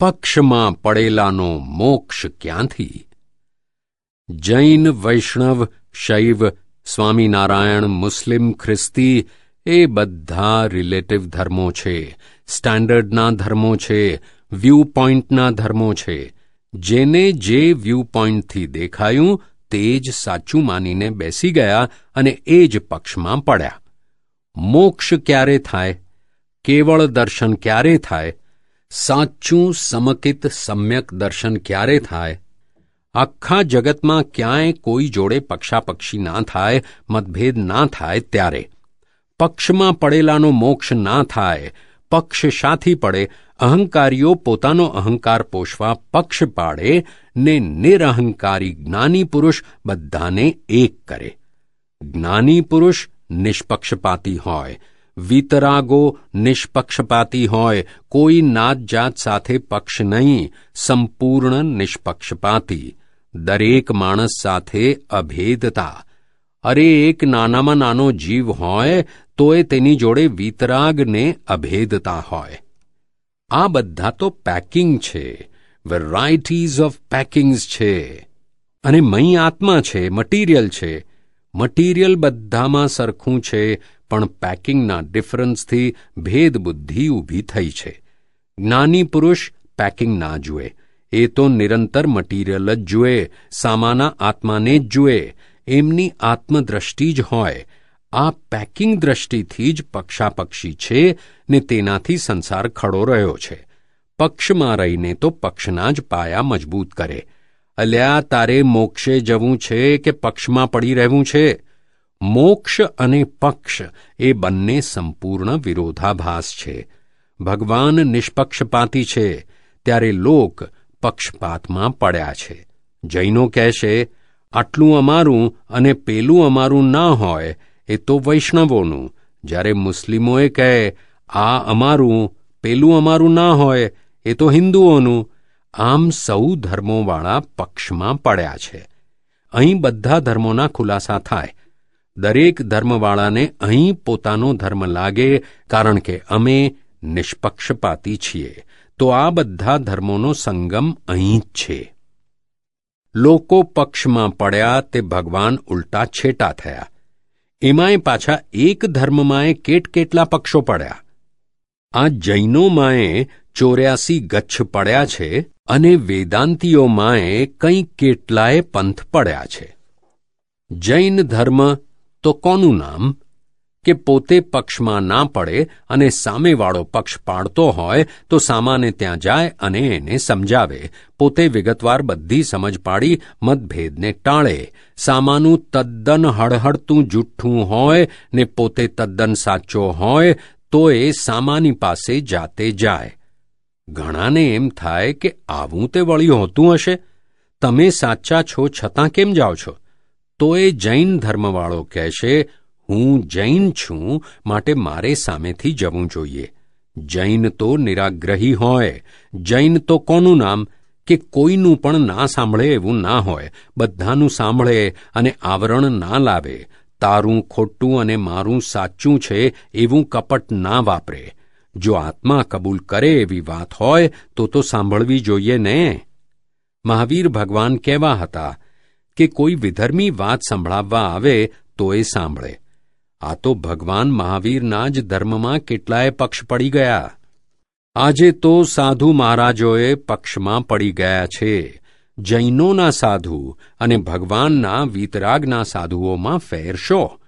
પક્ષમાં પડેલાનો મોક્ષ ક્યાંથી? જૈન, વૈષ્ણવ, શૈવ, સ્વામિનારાયણ, મુસ્લિમ, ખ્રિસ્તી એ બધા રિલેટિવ ધર્મો છે. સ્ટાન્ડર્ડના ધર્મો છે વ્યૂ પોઈન્ટના ધર્મો છે. જેને જે વ્યૂ પોઈન્ટથી દેખાયું તે જ સાચું માનીને બેસી ગયા અને એ જ પક્ષમાં પડ્યા. મોક્ષ ક્યારે થાય? કેવળ દર્શન ક્યારે થાય? સાચું સમકિત સમ્યક દર્શન ક્યારે થાય? આખા જગતમાં ક્યાંય કોઈ જોડે પક્ષાપક્ષી ના થાય, મતભેદ ના થાય ત્યારે. પક્ષમાં પડેલાનો મોક્ષ ના થાય, પક્ષ સાથી પડે, અહંકારીઓ પોતાનો અહંકાર પોષવા પક્ષ પાડે, ને નિરહંકારી જ્ઞાની પુરુષ બધાને એક કરે. જ્ઞાની પુરુષ નિષ્પક્ષપાતી હોય વિતરાગો નિષ્પક્ષપાતી હોય કોઈ નાત જાત સાથે પક્ષ નહીં સંપૂર્ણ નિષ્પક્ષપાતી દરેક માણસ સાથે અભેદતા અરે એક નાનામાં નાનો જીવ હોય તોય તેની જોડે વિતરાગને અભેદતા હોય આ બધા તો પેકિંગ છે વેરાયટીઝ ઓફ પેકિંગ્સ છે અને મહી આત્મા છે મટીરિયલ છે મટીરિયલ બધામાં સરખું છે પણ પેકિંગના ડિફરન્સથી ભેદબુદ્ધિ ઊભી થઈ છે. જ્ઞાની પુરુષ પેકિંગ ના જુએ. એ તો નિરંતર મટીરિયલ જ જુએ, સામાના આત્માને જ જુએ, એમની આત્મદ્રષ્ટિ જ હોય. આ પેકિંગ દ્રષ્ટિથી જ પક્ષાપક્ષી છે ને તેનાથી સંસાર ખડો રહ્યો છે. પક્ષમાં રહીને તો પક્ષના જ પાયા મજબૂત કરે. અલ્યા તારે મોક્ષે જવું છે કે પક્ષમાં પડી રહેવું છે? મોક્ષ અને પક્ષ એ બંને સંપૂર્ણ વિરોધાભાસ છે. ભગવાન નિષ્પક્ષપાતી છે, ત્યારે લોક પક્ષપાતમાં પડ્યા છે. જૈનો કહેશે આટલું અમારું અને પેલું અમારું ના હોય એ તો વૈષ્ણવોનું. જ્યારે મુસ્લિમોએ કહે, આ અમારું, પેલું અમારું ના હોય એ તો હિન્દુઓનું. આમ સૌ ધર્મોવાળા પક્ષમાં પડ્યા છે. અહીં બધા ધર્મોના ખુલાસા થાય. દરેક ધર્મવાળાને અહીં પોતાનો ધર્મ લાગે, કારણ કે અમે નિષ્પક્ષપાતી છીએ. તો આ બધા ધર્મોનો સંગમ અહીં જ છે. લોકો પક્ષમાં પડ્યા તે ભગવાન ઉલટા છેટા થયા. એમાંય પાછા એક ધર્મમાંય કેટ કેટલા પક્ષો પડ્યા. આ જૈનોમાંય ચોર્યાસી ગચ્છ પડ્યા છે અને વેદાંતિઓમાંય કંઈ કેટલાય પંથ પડ્યા છે. જૈન ધર્મ તો કોનું નામ? કે પોતે પક્ષમાં ના પડે અને સામેવાળો પક્ષ પાડતો હોય, તો સામાને ત્યાં જાય અને એને સમજાવે. પોતે વિગતવાર બધી સમજ પાડી, મતભેદને ટાળે. સામાનું તદ્દન હળહળતું જુઠ્ઠું હોય ને પોતે તદ્દન સાચો હોય, તો એ સામાની પાસે જાતે જાય. ઘણાને એમ થાય કે આવું તે વળ્યું હોતું હશે. તમે સાચા છો છતાં કેમ જાઓ છો? તો એ જૈન ધર્મવાળો કહેશે, હું જૈન છું, માટે મારે સામેથી જવું જોઈએ. જૈન તો નિરાગ્રહી હોય. જૈન તો કોનું નામ? કે કોઈનું પણ ના સાંભળે એવું ના હોય. બધાનું સાંભળે અને આવરણ ના લાવે. તારું ખોટું અને મારું સાચું છે એવું કપટ ના વાપરે. જો આત્મા કબૂલ કરે એવી વાત હોય, તો તો સાંભળવી જોઈએ ને? મહાવીર ભગવાન કેવા હતા? કે કોઈ વિધર્મી વાત સંભળાવવા આવે તો એ સાંભળે. આ તો ભગવાન મહાવીરના જ ધર્મમાં કેટલાય પક્ષ પડી ગયા. આજે તો સાધુ મહારાજોએ પક્ષમાં પડી ગયા છે. જૈનોના સાધુ અને ભગવાનના વીતરાગના સાધુઓમાં ફેર શો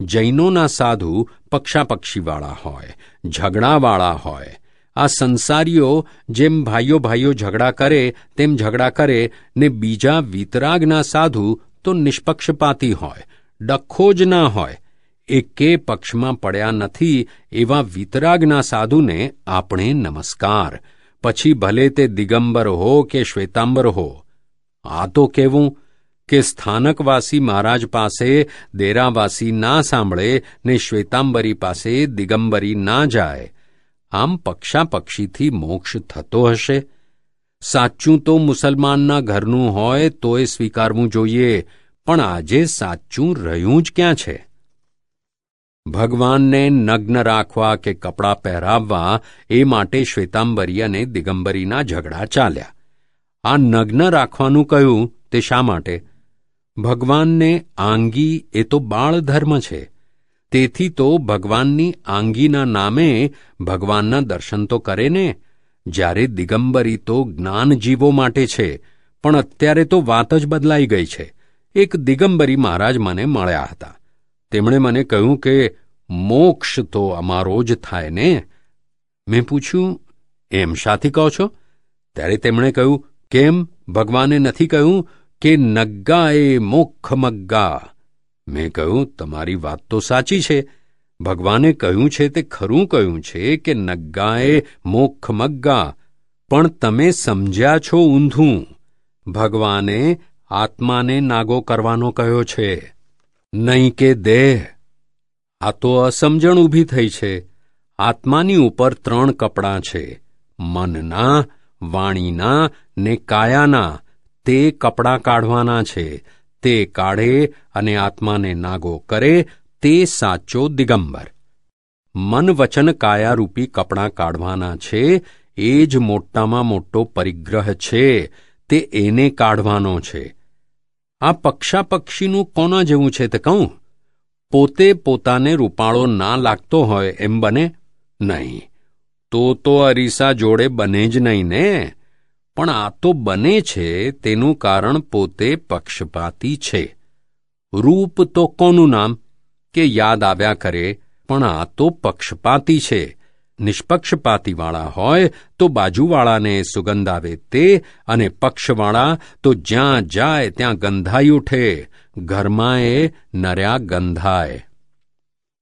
જૈનોના સાધુ પક્ષાપક્ષીવાળા હોય, ઝઘડાવાળા હોય આ સંસારીઓ જેમ ભાઈઓ ભાઈઓ ઝઘડા કરે, તેમ ઝઘડા કરે ને બીજા વિતરાગના સાધુ તો નિષ્પક્ષપાતી હોય ડખ્ખો જ ના હોય. એકે પક્ષમાં પડ્યા નથી એવા વિતરાગના સાધુને આપણે નમસ્કાર. પછી ભલે તે દિગંબર હો કે શ્વેતાંબર હો. આ તો કહેવું કે સ્થાનકવાસી મહારાજ પાસે દેરાવાસી ના સાંભળે ને શ્વેતાંબરી પાસે દિગંબરી ના જાય. આમ પક્ષાપક્ષીથી મોક્ષ થતો હશે. સાચું તો મુસલમાનના ઘરનું હોય તોય સ્વીકારવું જોઈએ, પણ આજે સાચું રહ્યું જ ક્યાં છે? ભગવાનને નગ્ન રાખવા કે કપડાં પહેરાવવા એ માટે શ્વેતાંબરી અને દિગંબરીના ઝઘડા ચાલ્યા. આ નગ્ન રાખવાનું કહ્યું તે શા માટે? ભગવાનને આંગી એ તો બાળ ધર્મ છે. તેથી તો ભગવાનની આંગીના નામે ભગવાનના દર્શન તો કરે ને? જ્યારે દિગંબરી તો જ્ઞાનજીવો માટે છે, પણ અત્યારે તો વાત જ બદલાઈ ગઈ છે. એક દિગંબરી મહારાજ મને મળ્યા હતા. તેમણે મને કહ્યું કે, મોક્ષ તો અમારો જ થાય ને? મેં પૂછ્યું, એમ શાથી કહો છો? ત્યારે તેમણે કહ્યું, કેમ? ભગવાને નથી કહ્યું કે નગ્ગા એ મોખ મગ્ગા. મેં કહ્યું, તમારી વાત તો સાચી છે. ભગવાને કહ્યું છે તે ખરું કહ્યું છે કે નગ્ગાએ મોખ મગ્ગા. પણ તમે સમજ્યા છો ઊંધું. ભગવાને આત્માને નાગો કરવાનો કહ્યો છે. નહીં કે દેહ. આ તો અસમજણ ઊભી થઈ છે. આત્માની ઉપર ત્રણ કપડાં છે. મનના, વાણીના ને કાયાના. તે કપડાં કાઢવાના છે. તે કાઢે અને આત્માને નાગો કરે, તે સાચો દિગંબર. મન વચન કાયારૂપી કપડાં કાઢવાના છે, એ જ મોટામાં મોટો પરિગ્રહ છે, તે એને કાઢવાનો છે. આ પક્ષાપક્ષીનું કોના જેવું છે તે કહું? પોતે પોતાને રૂપાળો ના લાગતો હોય એમ બને નહીં. તો તો અરીસા જોડે બને જ નહીં ને? પણ આ તો બને છે, તેનું કારણ પોતે પક્ષપાતી છે. રૂપ તો કોનું નામ? કે યાદ આવ્યા કરે, પણ આ તો પક્ષપાતી છે. નિષ્પક્ષપાતીવાળા હોય તો બાજુવાળાને સુગંધ આવે તે, અને પક્ષવાળા તો જ્યાં જાય ત્યાં ગંધાઈ ઉઠે. ઘરમાં એ નર્યા ગંધાય.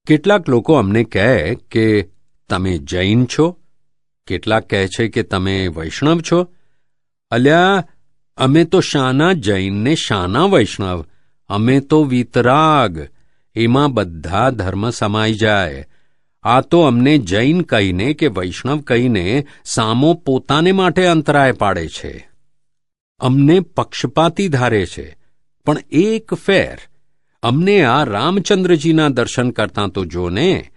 કેટલાક લોકો અમને કહે કે, તમે જૈન છો? કેટલાક કહે છે કે, તમે વૈષ્ણવ છો? અલ્યા, અમે તો શાના જૈન ને શાના વૈષ્ણવ, અમે તો વિતરાગ. એમાં બધા ધર્મ સમાઈ જાય. આ તો અમને જૈન કહીને કે વૈષ્ણવ કહીને સામો પોતાને માટે અંતરાય પાડે છે. અમને પક્ષપાતી ધારે છે, પણ એક ફેર. અમને આ રામચંદ્રજીના દર્શન કરતાં તો જોને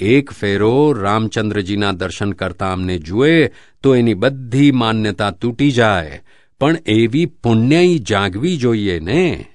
એક ફેરો રામચંદ્રજીના દર્શન કરતા અમને જુએ તો એની બધી માન્યતા તૂટી જાય. પણ એવી પુણ્યય જાગવી જોઈએ ને?